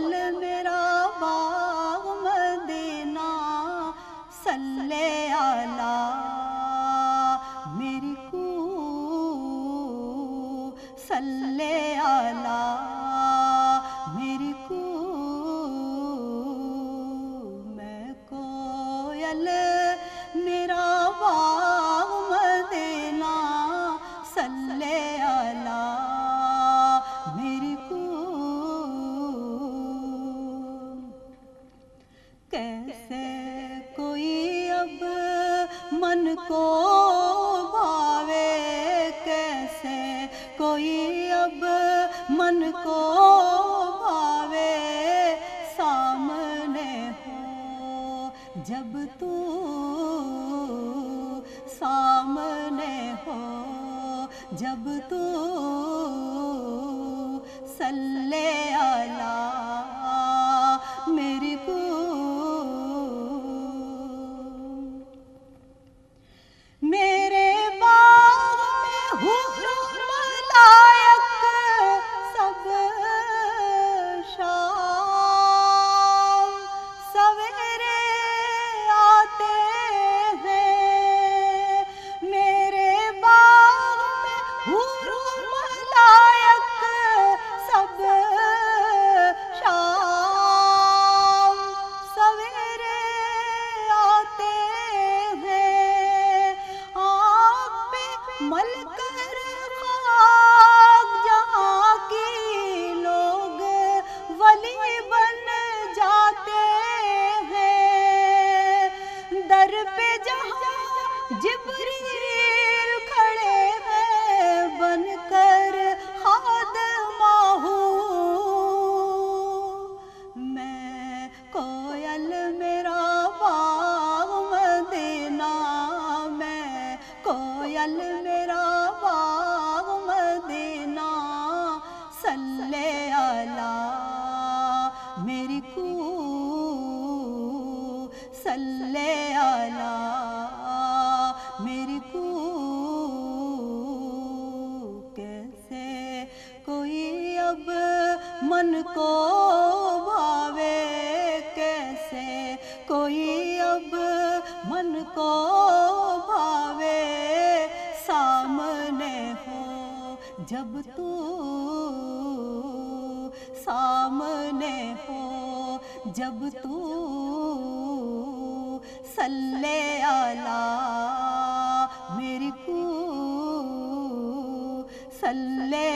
چل میرا باغ مدینہ صلی اللہ میری کو صلی اللہ میری کو میں کوئل اب من کو بھاوے کیسے؟ کوئی اب من کو بھاوے سامنے ہو۔ جب تو سامنے ہو، جب تو صلی اللہ جبریل کھڑے ہیں بن کر خادمہ ہوں میں کوئل میرا باغ مدینہ، میں کوئل میرا باغ مدینہ۔ صلی اللہ میری کو، صلی اللہ من کو بھاوے کیسے؟ کوئی اب من کو بھاوے سامنے ہو جب تو سامنے ہو جب تو صلی اللہ میری کو صلی